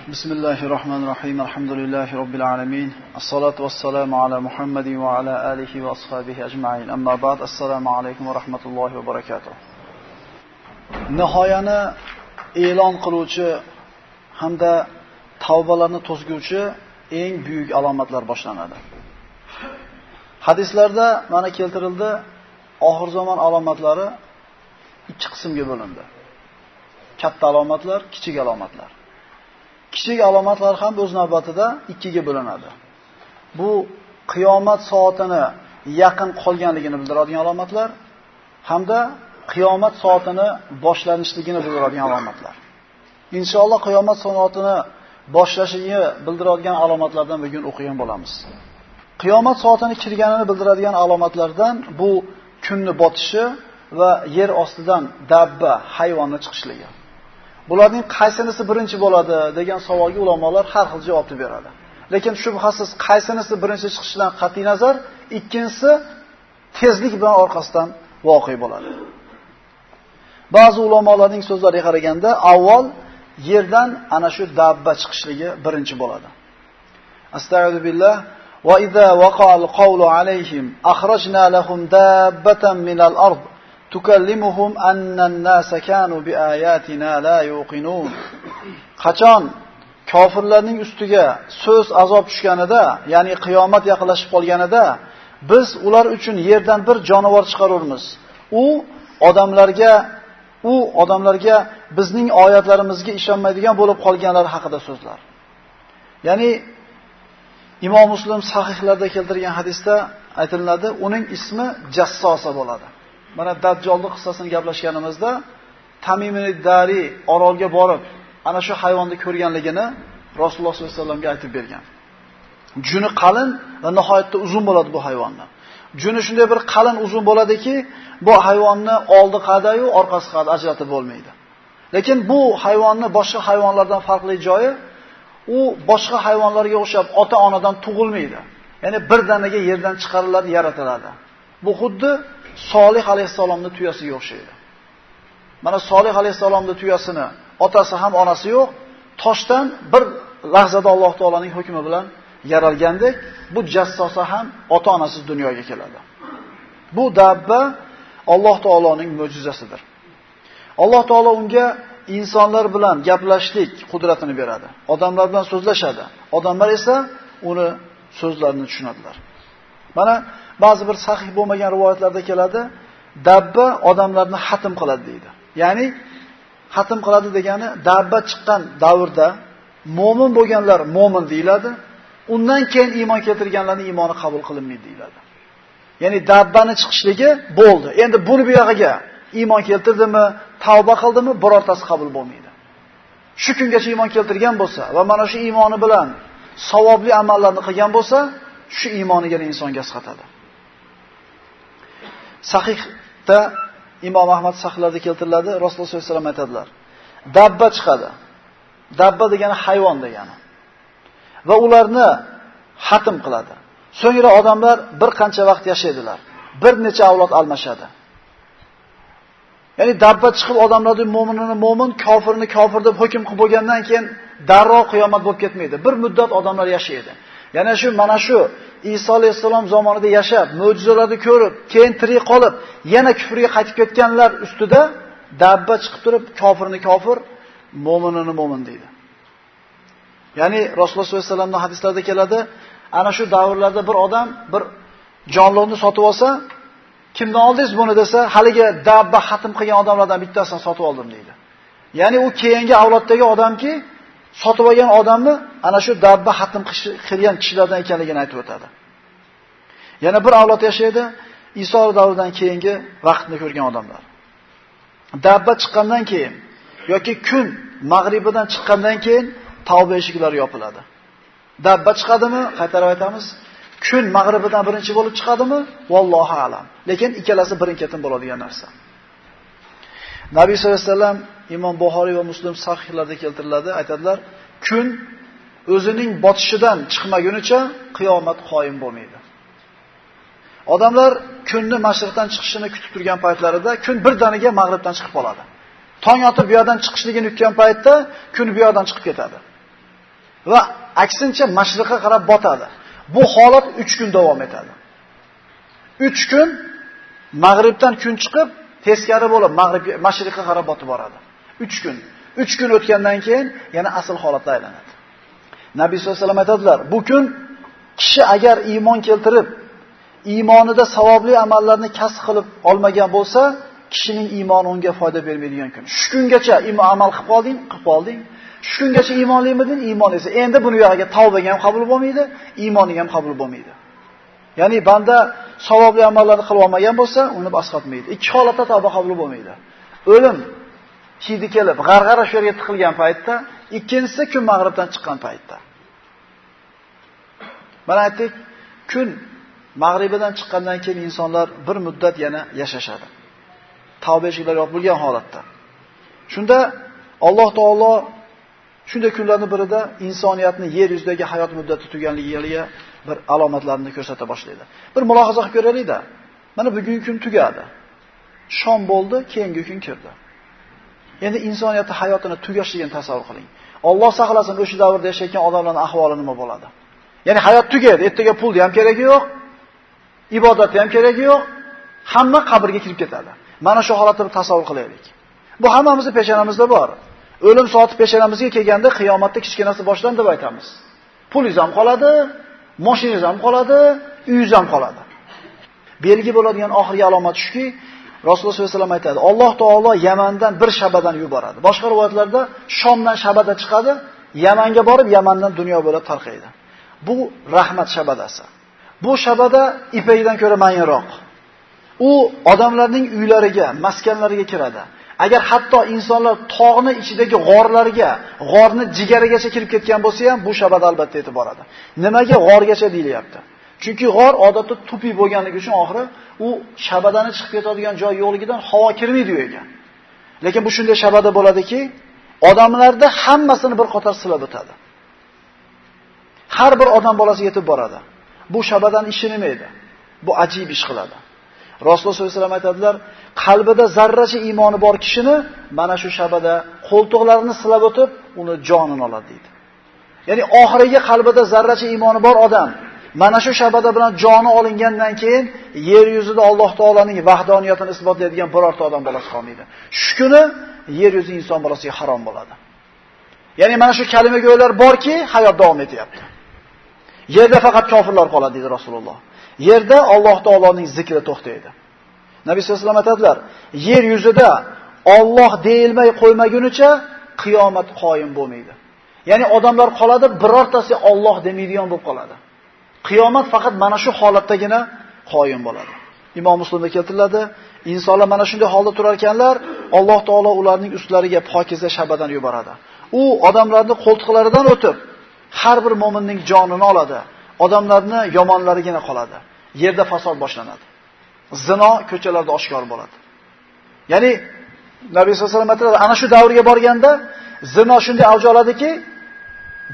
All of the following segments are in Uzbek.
بسم الله الرحمن الرحيم الحمد لله رب العالمين الصلاة والسلام على محمد وعلى آله وأصحابه أجمعين أما بعد السلام عليكم ورحمة الله وبركاته nihoyani e'lon qiluvchi hamda tavbalarni to'sguvchi eng buyuk alomatlar boshlanadi. Hadislarda mana keltirildi, oxir zamon alomatlari ikki qismga bo'lindi. Katta alomatlar, kichik alomatlar. Kichik alomatlar ham o'z navbatida ikkiga bo'linadi. Bu qiyomat soatini yaqin qolganligini bildiradigan alomatlar hamda qiyomat soatini boshlanishligini bildiradigan alomatlar. Inshaalloh qiyomat soatini boshlashini bildiradigan alomatlardan bugun o'qigan bo'lamiz. Qiyomat soatini kirganini bildiradigan alomatlardan bu kunni botishi va yer ostidan dabba hayvonni chiqishligi. Bularning qaysinisi birinchi bo'ladi degan savolga ulamolar har xil javobni beradi. Lekin shubhasiz qaysinisi birinchi chiqishidan qat'iy nazar, ikkinchisi tezlik bilan orqasidan voqe bo'ladi. Ba'zi ulamolarning so'zlariga qaraganda, avval yerdan ana shu dabba chiqishligi birinchi bo'ladi. Astagfiru billah va idza القول qawlu alayhim لهم lahum dabbatan minal tukallimuhum anna kanu biayatina la yuqinun. Qachon kofirlarning ustiga so'z azob tushganida, ya'ni qiyomat yaqinlashib qolganida, biz ular uchun yerdan bir jonivor chiqaramiz. U odamlarga u odamlarga bizning oyatlarimizga ishonmaydigan bo'lib qolganlar haqida so'zlar. Ya'ni Imom Muslim sahihlarda keltirgan hadisda aytiladi, uning ismi Jassosa bo'ladi. Mana Dajjolni qissasini gaplashganimizda Tamimini Dari orolga borib, ana shu hayvonni ko'rganligini Rasululloh sollallohu alayhi vasallamga aytib bergan. Juni qalin va nihoyatda uzun bo'ladi bu hayvonni. Juni shunday bir qalin uzun bo'ladiki, bu hayvonni oldi qadayu orqasi qad ajratib bo'lmaydi. Lekin bu hayvonni boshqa hayvonlardan farqli joyi u boshqa hayvonlarga o'xshab ota-onadan tug'ilmaydi. Ya'ni birdaniga yerdan chiqariladi, yaratiladi. Bu xuddi Solih alayhisalomning tuyasiga o'xshaydi. Mana Solih alayhisalomning tuyasini otasi ham onasi yo'q, toshdan bir lahzada Alloh taolaning hukmi bilan yaralgandek, bu jassosa ham ota-onasiz dunyoga keladi. Bu dabba Alloh taoloning mo'jizasidir. Alloh taolo unga insonlar bilan gaplashlik qudratini beradi. Odamlar bilan so'zlashadi. Odamlar esa uni so'zlarini tushunadilar. Mana ba'zi bir sahih bo'lmagan rivoyatlarda keladi, dabba odamlarni xatm qiladi deydi. Ya'ni xatm qiladi degani dabba chiqqan davrda mo'min bo'lganlar mo'min deyiladi. Undan keyin iymon keltirganlarning iymoni qabul qilinmaydi deyiladi. Ya'ni dabbani chiqishligi bo'ldi. Endi buni bu yog'iga iymon keltirdimi, tavba qildimi, birortasi qabul bo'lmaydi. Shu kungacha iymon keltirgan bo'lsa va mana shu iymoni bilan savobli amallarni qilgan bo'lsa, shu iymoniga insonga asqatadi. Sahihda Imom Ahmad sahihlarda keltiriladi, Rasululloh sollallohu alayhi vasallam aytadilar. Dabba chiqadi. Dabba degani hayvon degani. Va ularni xatm qiladi. So'ngra odamlar bir qancha vaqt yashaydilar. Bir necha avlod almashadi. Ya'ni dabba chiqib odamlarning mo'minini mo'min, kofirni kofir deb hukm qilib bo'lgandan keyin darrov qiyomat bo'lib ketmaydi. Bir muddat odamlar yashaydi. Yana shu mana shu Iso alayhisalom zamonida yashab, mo'jizalarni ko'rib, keyin tirik qolib, yana kufrga qaytib ketganlar ustida dabba chiqib turib, kofirni kofir, mo'minini mo'min deydi. Ya'ni Rasululloh sollallohu alayhi vasallamning hadislarida keladi, ana shu davrlarda bir odam bir jonliqni sotib olsa, kimdan oldingiz buni desa, haliga dabba xatm qilgan odamlardan bittasini sotib oldim deydi. Ya'ni u keyingi avloddagi odamki, sotib olgan odamni ana shu dabba xatm qilgan kishilardan ekanligini aytib o'tadi. Yana bir avlod yashaydi, Iso davridan keyingi vaqtni ko'rgan odamlar. Dabba chiqqandan keyin yoki kun mag'ribidan chiqqandan keyin tavba eshiklari yopiladi. Dabba chiqadimi? Qaytarib aytamiz. Kun mag'ribidan birinchi bo'lib chiqadimi? Vallohu alam. Lekin ikkalasi birin-ketin bo'ladigan narsa. Nabiy sollallohu alayhi vasallam Imom Buxoriy va Muslim sahihlarda keltiriladi, aytadilar, kun o'zining botishidan chiqmagunicha qiyomat qoyim bo'lmaydi. Odamlar kunni mashriqdan chiqishini kutib turgan paytlarida kun birdaniga mag'ribdan chiqib qoladi. Tong otib bu yerdan chiqishligini kutgan paytda kun bu yerdan chiqib ketadi. va aksincha mashriqqa qarab botadi. Bu holat 3 kun davom etadi. 3 kun mag'ribdan kun chiqib, teskari bo'lib, mag'rib mashriqqa qarab botib boradi. 3 kun. 3 kun o'tgandan keyin yana asl holatga aylanadi. Nabiy sollallohu alayhi vasallam aytadilar, bu kun kishi agar iymon keltirib, iymonida savobli amallarni kasb qilib olmagan bo'lsa, kishining iymoni unga foyda bermaydigan kun. Shu kungacha iymon amal qilib qolding, qilib qolding. Shu kungacha iymonlimiding? Iymon esa. Endi buni yog'iga tavbaga ham qabul bo'lmaydi, iymoning ham qabul bo'lmaydi. Ya'ni banda savobli amallarni qilib olmagan bo'lsa, uni asqatmaydi. Ikki holatda tavba qabul bo'lmaydi. O'lim hidi kelib, g'arg'ara shu yerga tiqilgan paytda, ikkinchisi kun mag'ribdan chiqqan paytda. Mana aytdik, kun mag'ribidan chiqqandan keyin insonlar bir muddat yana yashashadi. Tavba eshiklari yo'q bo'lgan holatda. Shunda Alloh taolo shunday kunlarning birida insoniyatni yer yuzidagi hayot muddati tuganligiga bir alomatlarini ko'rsata boshlaydi. Bir mulohaza qilib ko'raylik-da. Mana bugungi kun tugadi. Shom bo'ldi, keyingi kun kirdi. Endi insoniyatning hayotini tugashligini tasavvur qiling. Alloh saqlasin, o'sha davrda yashayotgan odamlarning ahvoli nima bo'ladi? Ya'ni hayot tugadi, ertaga pulni ham keragi yo'q, ibodatni ham keragi yo'q, hamma qabrga kirib ketadi. Mana shu holatni tasavvur qilaylik. Bu hammamizning peshonamizda bor. O'lim soati peshonamizga kelganda qiyomatda kichkinasi boshdan deb aytamiz. Pulingiz ham qoladi, mashinangiz ham qoladi, uyingiz ham qoladi. Belgi bo'ladigan oxirgi alomat shuki, Rasululloh sollallohu alayhi vasallam aytadi, Alloh taolo Yamandan bir shabadan yuboradi. Boshqa rivoyatlarda Shomdan shabada chiqadi, Yamanga borib Yamandan dunyo bo'lib tarqaydi. Bu rahmat shabadasi. Bu shabada ipakdan ko'ra mayinroq. U odamlarning uylariga, maskanlariga kiradi. Agar hatto insonlar tog'ni ichidagi g'orlarga, g'orni jigarigacha kirib ketgan bo'lsa ham, bu shabada albatta yetib boradi. Nimaga g'orgacha deyilyapti? Chunki g'or odatda tupi bo'lganligi uchun oxiri u shabadani chiqib ketadigan joy yo'qligidan havo kirmaydi u yerga. Lekin bu shunday shabada bo'ladiki, odamlarda hammasini bir qator silab o'tadi. Har bir odam bolasi yetib boradi. Bu shabadan ishi nima edi? Bu ajib ish qiladi. Rasululloh sollallohu alayhi vasallam aytadilar, qalbida zarracha iymoni bor kishini mana shu shabada qo'ltiqlarini silab o'tib, uni jonini oladi deydi. Ya'ni oxiriga qalbida zarracha iymoni bor odam mana shu shabada bilan joni olingandan keyin yer yuzida Alloh taolaning vahdoniyatini isbotlaydigan birorta odam bolasi qolmaydi. Shu kuni yer yuzi inson bolasiga harom bo'ladi. Ya'ni mana shu kalima go'ylar borki, hayot davom etyapti. Yerda faqat kofirlar qoladi dedi Rasululloh. Yerda Alloh taoloning zikri to'xtaydi. Nabiy sollallohu alayhi vasallam aytadilar, yer yuzida Alloh deyilmay qo'ymagunicha qiyomat qoyim bo'lmaydi. Ya'ni odamlar qoladi, birortasi Alloh demaydigan bo'lib qoladi. Qiyomat faqat mana shu holatdagina qoyim bo'ladi. Imom Muslimda keltiriladi, insonlar mana shunday holda turar ekanlar, Alloh taolo ularning ustlariga pokiza shabadan yuboradi. U odamlarning qo'ltiqlaridan o'tib, har bir mu'minning jonini oladi. Odamlarni yomonlarigina qoladi. Yerda fasod boshlanadi. Zino ko'chalarda oshkor bo'ladi. Ya'ni Nabiy sollallohu alayhi vasallam ana shu davrga borganda zino shunday avj oladiki,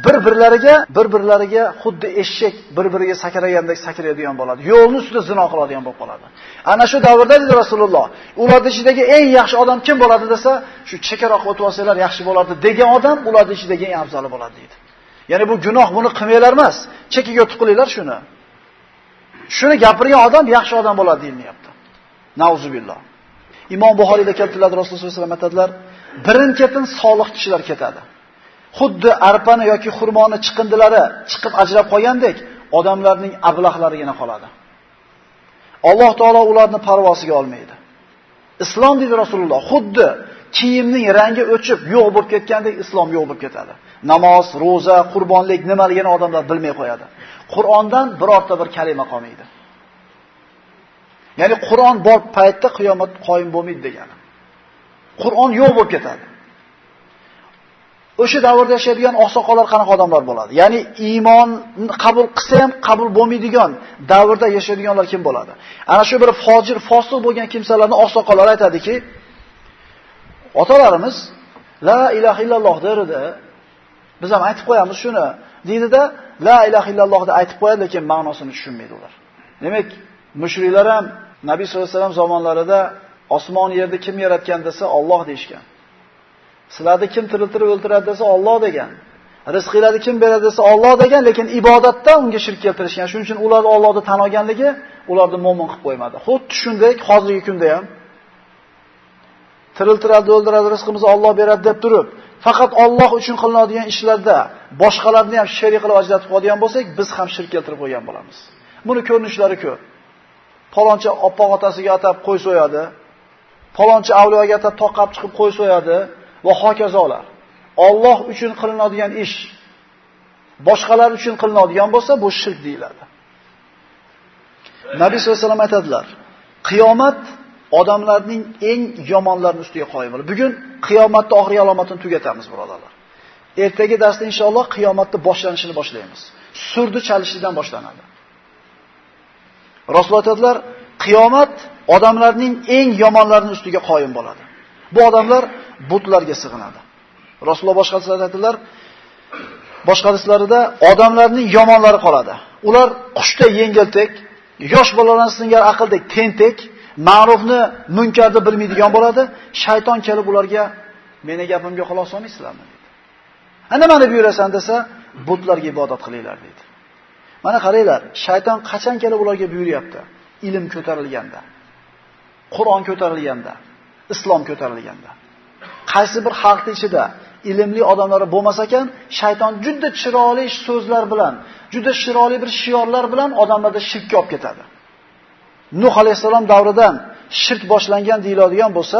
bir-birlariga, bir-birlariga xuddi eshak bir-biriga sakragandek sakraydigan bo'ladi. Yo'lni ustida zino qiladigan bo'lib qoladi. Ana shu davrda dedi Rasululloh, ularning ichidagi eng yaxshi odam kim bo'ladi desa, shu chekaroq o'tib olsanglar yaxshi bo'lardi degan odam ularning ichidagi eng afzali bo'ladi deydi. Ya'ni bu gunoh, buni qilmanglar emas, chekiga o'tib qilinglar shuni. Shuni gapirgan odam yaxshi odam bo'ladi deyilyapti. Nauzubillah. Imom Buxoriyda keltiriladi Rasululloh sollallohu alayhi vasallam aytadilar, birin-ketin solih kishilar ketadi. Xuddi arpani yoki xurmoni chiqindilari chiqib ajrab qolgandek, odamlarning ablahlarigina qoladi. Alloh taolo ularni parvosiga olmaydi. Islom dedi Rasululloh, xuddi kiyimning rangi o'chib, yo'q bo'lib ketgandek islom yo'q bo'lib ketadi. Namoz, roza, qurbonlik nimaligini odamlar bilmay qo'yadi. Qur'ondan birorta bir kalima qolmaydi. Ya'ni Qur'on bor paytda qiyomat qoyim bo'lmaydi degani. Qur'on yo'q bo'lib ketadi. O'sha davrda yashaydigan oqsoqollar qanaqa odamlar bo'ladi? Ya'ni iymon qabul qilsa ham qabul bo'lmaydigan davrda yashaydiganlar kim bo'ladi? Ana shu bir fojir, fosiq bo'lgan kimsalarni oqsoqollar aytadiki, otalarimiz la ilaha illalloh derdi. Biz ham aytib qo'yamiz shuni. Deydida la ilaha illalloh deb aytib qo'yadi, lekin ma'nosini tushunmaydi ular. Demak, mushriklar ham Nabiy sollallohu alayhi vasallam zamonlarida osmon yerni kim yaratgan desa Alloh deyshgan. Sizlarni kim tiriltirib o'ltiradi desa Alloh degan. Rizqinglarni kim beradi desa Alloh degan, lekin ibodatda unga shirk keltirishgan. Shuning uchun ular Allohni tan olganligi ularni mo'min qilib qo'ymadi. Xuddi shunday hozirgi kunda ham tiriltiradi, o'ldiradi, rizqimizni Alloh beradi deb turib, faqat Alloh uchun qilinadigan ishlarda boshqalarni ham sherik qilib ajratib qo'yadigan bo'lsak, biz ham shirk keltirib qo'ygan bo'lamiz. Buni ko'rinishlari ko'p. Palonchi oppoq otasiga atab qo'y so'yadi. Palonchi avliyoga atab toqab chiqib qo'y so'yadi va hokazolar. Alloh uchun qilinadigan ish boshqalar uchun qilinadigan bo'lsa, bu shirk deyiladi. Nabiy sollallohu alayhi vasallam aytadilar: Qiyomat odamlarning eng yomonlarini ustiga qoyim bo'ladi. Bugun qiyomatning oxirgi alomatini tugatamiz, birodarlar. Ertaga darsda inshaalloh qiyomatning boshlanishini boshlaymiz. Surdi chalishdan boshlanadi. Rasululloh aytadilar, qiyomat odamlarning eng yomonlarini ustiga qoyim bo'ladi. Bu odamlar butlarga sig'inadi. Rasululloh boshqa hadislarda boshqa hadislarida odamlarning yomonlari qoladi. Ular qushda yengiltek, yosh bolalarning singar aqldek tentek, ma'rufni, munkarni bilmaydigan bo'ladi. Shayton kelib ularga meni gapimga quloq solmaysizlarmi dedi. Ana mana deb yurasan desa, butlarga ibodat qilinglar dedi. Mana qaranglar, shayton qachon kelib ularga buyuryapti? Ilm ko'tarilganda, Qur'on ko'tarilganda, islom ko'tarilganda. Qaysi bir xalqning ichida ilmli odamlar bo'lmasa ekan, shayton juda chiroyli so'zlar bilan, juda chiroyli bir shiorlar bilan odamlarda shirkka olib ketadi. Nuh alayhisalom davridan shirk boshlangan deyiladigan bo'lsa,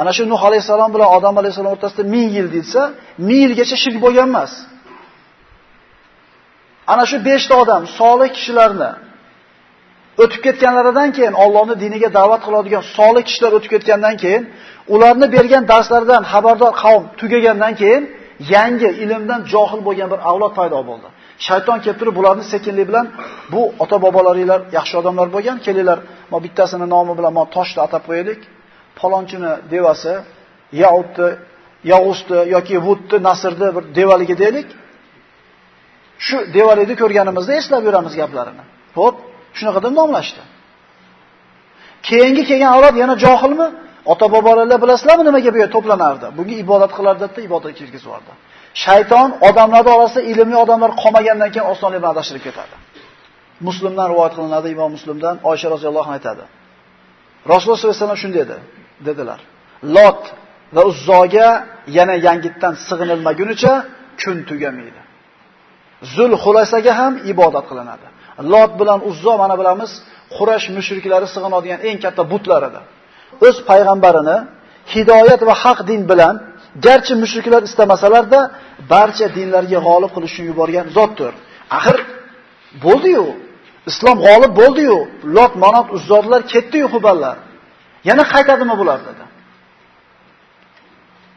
ana shu Nuh alayhisalom bilan odam alayhisalom o'rtasida 1000 yil deilsa, 1000 yilgacha shirk bo'lgan emas. Ana shu 5 ta odam solih kishilarni o'tib ketganlaridan keyin Allohning diniga da'vat qiladigan solih kishilar o'tib ketgandan keyin ularni bergan darslaridan xabardor qavm tugagandan keyin yangi ilmdan johil bo'lgan bir avlod paydo bo'ldi. Shayton kelib turib ularni sekinlik bilan bu ota bobolaringlar yaxshi odamlar bo'lgan, kelinglar, mo bittasini nomi bilan mo toshni atab qo'yaylik. Palonchini devasi, Yaudni, Yag'usni yoki Vudni, Nasrni bir devaligi deylik. Shu devalikni ko'rganimizda eslab yuramiz gaplarini. Xo'p, shunaqa deb nomlashdi. Keyingi kelgan avlod yana johilmi? Ota bobolarlar bilasizlarmi nimaga bu yerga to'planardi? Bunga ibodat qilardida ibodat kirgizyapti. Shayton odamlar orasida ilmli odamlar qolmagandan keyin osonlik bilan adashtirib ketadi. Muslimdan rivoyat qilinadi, Imom Muslimdan Oysha roziyallohu anha aytadi. Rasululloh sollallohu alayhi vasallam shunday dedi, dedilar. Lot va Uzzoga yana yangitdan sig'inilmagunicha kun tugamaydi. Zul Xulasaga ham ibodat qilinadi. Lot bilan Uzzo mana bilamiz, Quraysh mushriklari sig'inadigan eng katta butlar edi. O'z payg'ambarini hidoyat va haq din bilan garchi mushriklar istamasalarda barcha dinlarga g'olib qilishni yuborgan zotdir. Axir bo'ldi-yu. Islom g'olib bo'ldi-yu. Lot, Manot, Uzzodlar ketdi-yu xuballar. Yana qaytadimi bular dedi.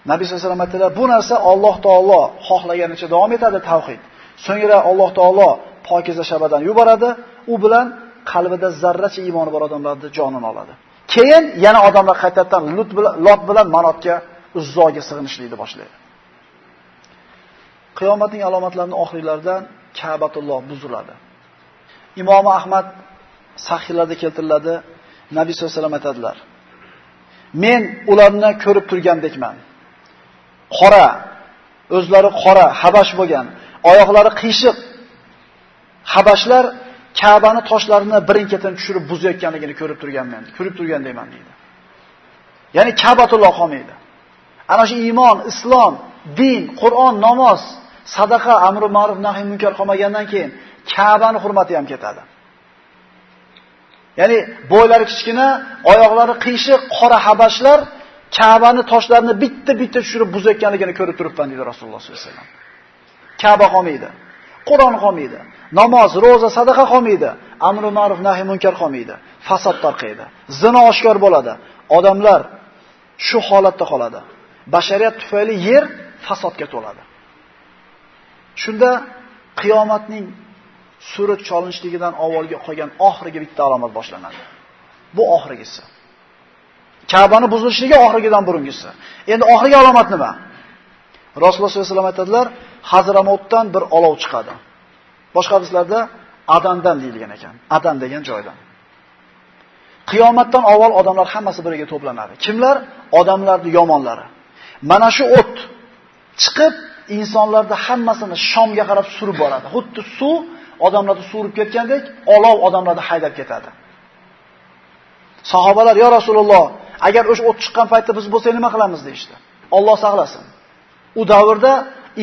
Nabiy sollallohu alayhi vasallam aytdilar, bu narsa Alloh taolo xohlaganicha davom etadi tavhid. So'ngra Alloh taolo pokiza shabadan yuboradi, u bilan qalbida zarracha iymoni bor odamlarni jonini oladi. Keyin yana odamlar qaytadan Lut bilan Lot bilan Manotga Uzzoga sig'inishlikni boshlaydi. Qiyomatning alomatlarining oxirlaridan Ka'batulloh buziladi. Imom Ahmad sahihlarda keltiriladi. Nabiy sollallohu alayhi vasallam aytadilar: Men ularni ko'rib turgandekman. Qora, o'zlari qora, habash bo'lgan, oyoqlari qiyshiq. Habashlar Ka'bani toshlarini birin-ketin tushirib buzayotganligini ko'rib turganman, ko'rib turgandayman deydi. Ya'ni Ka'batulloh qolmaydi. Ana shu iymon, islom, din, Qur'on, namoz, sadaqa, amri ma'ruf, nahy munkar qolmagandan keyin Ka'bani hurmati ham ketadi. Ya'ni bo'ylari kichkina, oyoqlari qiyshiq, qora habashlar Ka'bani toshlarini bitta-bitta tushirib buzayotganligini ko'rib turibman dedi Rasululloh sollallohu alayhi vasallam. Ka'ba qolmaydi. Qur'on qolmaydi. Namoz, roza, sadaqa qolmaydi. Amri ma'ruf, nahy munkar qolmaydi. Fasod tarqaydi. Zina oshkor bo'ladi. Odamlar shu holatda qoladi. Bashariyat tufayli yer fasodga to'ladi. Shunda qiyomatning surat cholinishligidan avvalgi qolgan oxirgi bitta alomat boshlanadi. Bu oxirgisi. Ka'bani buzilishligi oxirgidan burungisi. Endi oxirgi alomat nima? Rasululloh sollallohu alayhi vasallam aytadilar, Hazramotdan bir olov chiqadi. Boshqa hadislarda Adandan deyilgan ekan. Adan degan joydan. Qiyomatdan avval odamlar hammasi biriga to'planadi. Kimlar? Odamlarning yomonlari. Mana shu o't chiqib insonlarda hammasini Shomga qarab surib boradi. Xuddi suv odamlarni surib ketgandek, olov odamlarni haydab ketadi. Sahobalar, "Ya Rasululloh, agar o'sha o't chiqqan paytda biz bo'lsak nima qilamiz?" deyshti. Alloh saqlasin. U davrda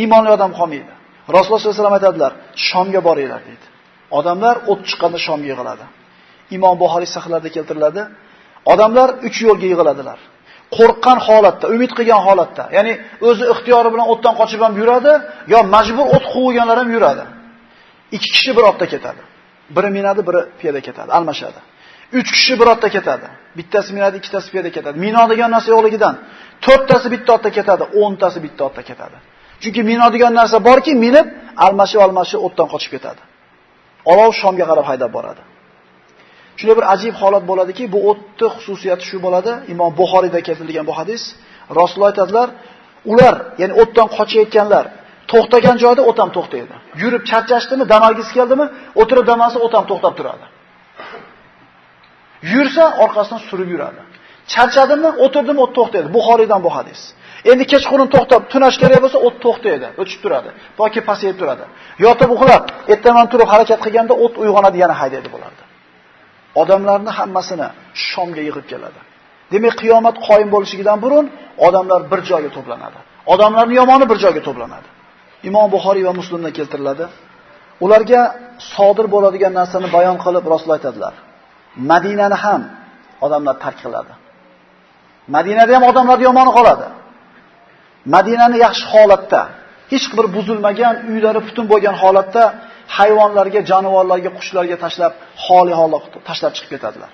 iymonli odam qolmaydi. Rasululloh sollallohu alayhi vasallam aytadilar, "Shomga boringlar" dedi. Odamlar o't chiqqanda Shomga yig'iladi. Imom Buxoriy sahihlarida keltiriladi. Odamlar uch yo'lga yig'iladilar. qo'rqqan holatda, umid qilgan holatda, ya'ni o'zi ixtiyori bilan o'tdan qochib ham yuradi, yo majbur o't quviganlar ham yuradi. Ikki kishi bir otda ketadi. Biri minadi, biri piyoda ketadi, almashadi. 3 kishi bir otda ketadi. Bittasi minadi, ikkitasi piyoda ketadi. Mino degan narsa yo'qligidan to'rttasi bitta otda ketadi, 10 tasi bitta otda ketadi. Chunki mino degan narsa borki, minib, almashib-almashib o'tdan qochib ketadi. Olov Shomga qarab haydab boradi. Shunday bir ajib holat bo'ladiki, bu o'tni xususiyati shu bo'ladi. Imom Buxoriyda keltirilgan bu hadis. Rasululloh aytadilar, ular, ya'ni o'tdan qochayotganlar to'xtagan joyda o't ham to'xtaydi. Yurib charchashdimi, damalgisi keldimi, o'tirib damalsa otam o't ham to'xtab turadi. Yursa orqasidan surib yuradi. Charchadimmi, o'tirdimmi, o't to'xtaydi. Buxoriydan bu hadis. Endi kechqurun to'xtab, tunash kerak bo'lsa, o't to'xtaydi, o'chib turadi. Yoki pasayib turadi. Yotib uxlab, ertaman turib harakat qilganda o't uyg'onadi, yana haydaydi bo'lardi. odamlarni hammasini Shomga yig'ib keladi. Demak, qiyomat qoyim bo'lishidan burun odamlar bir joyga to'planadi. Odamlarning yomoni bir joyga to'planadi. Imom Buxoriy va Muslimda keltiriladi. Ularga sodir bo'ladigan narsani bayon qilib Rasul aytadilar. Madinani ham odamlar tark qiladi. Madinada ham odamlar yomon qoladi. Madinani yaxshi holatda, hech bir buzilmagan, uylari butun bo'lgan holatda hayvonlarga, jonivorlarga, qushlarga tashlab, xoli holatda tashlab chiqib ketadilar.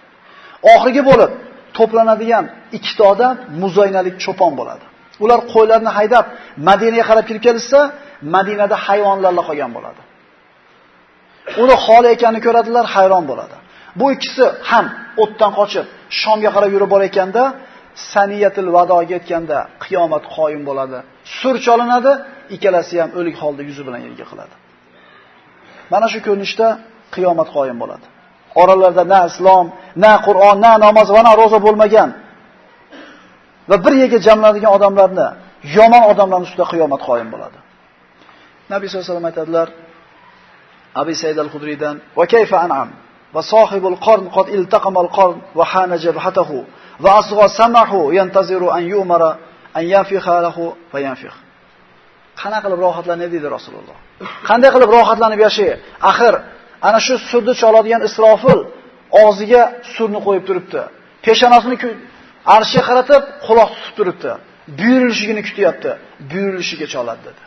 Oxirgi bo'lib to'planadigan ikkita odam muzoynalik cho'pon bo'ladi. Ular qo'ylarni haydab Madinaga qarab kirib kelsa, Madinada hayvonlarla qolgan bo'ladi. Uni xoli ekanini ko'radilar, hayron bo'ladi. Bu ikkisi ham o'tdan qochib Shomga qarab yurib borayotganda, saniyatul vadoga yetganda qiyomat qoyim bo'ladi. Sur cholinadi, ikkalasi ham o'lik holda yuzi bilan yerga qiladi. Mana shu ko'rinishda qiyomat qoyim bo'ladi. Oralarida na islom, na Qur'on, na namoz va na roza bo'lmagan va bir yerga jamlanadigan odamlarni, yomon odamlarning ustida qiyomat qoyim bo'ladi. Nabiy sollallohu alayhi vasallam aytadilar: Abi Said al-Khudriydan: "Va kayfa an'am va sohibul qarn qad iltaqamal qorn va hana jabhatahu va asgha samahu yantaziru an yumara an yafiha lahu va yanfikh." Qana qilib rohatlanay dedi Rasululloh. Qanday qilib rohatlanib yashay? Axir ana shu surni choladigan Isrofil og'ziga surni qo'yib turibdi. Peshonasini arshga qaratib quloq tutib turibdi. Buyurilishigini kutyapti. Buyurilishiga choladi dedi.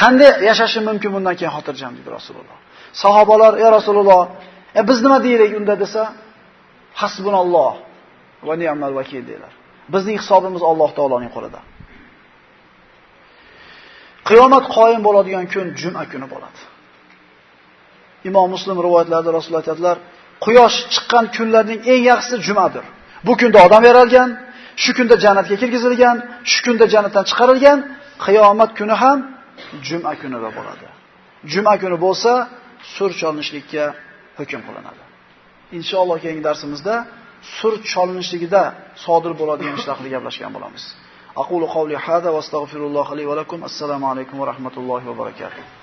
Qanday yashashim mumkin bundan keyin xotirjam dedi Rasululloh. Sahobalar, "Ey Rasululloh, e biz nima deylik unda?" desa, "Hasbunalloh va ni'mal vakil" deylar. Bizning hisobimiz Alloh taoloning qo'lida. Qiyomat qoyim bo'ladigan kun juma kuni bo'ladi. Imom Muslim rivoyatlarida Rasululloh aytadilar, quyosh chiqqan kunlarning eng yaxshisi jumadir. Bu kunda odam yaralgan, shu kunda jannatga kirgizilgan, shu kunda jannatdan chiqarilgan, qiyomat kuni ham juma kunida bo'ladi. Juma kuni bo'lsa, sur cholinishlikka hukm qilinadi. Inshaalloh keyingi darsimizda sur cholinishligida sodir bo'ladigan ishlar haqida gaplashgan bo'lamiz. Aqulu qawli hada va astagfirulloh li va lakum. Assalomu alaykum va rahmatullohi va barakatuh.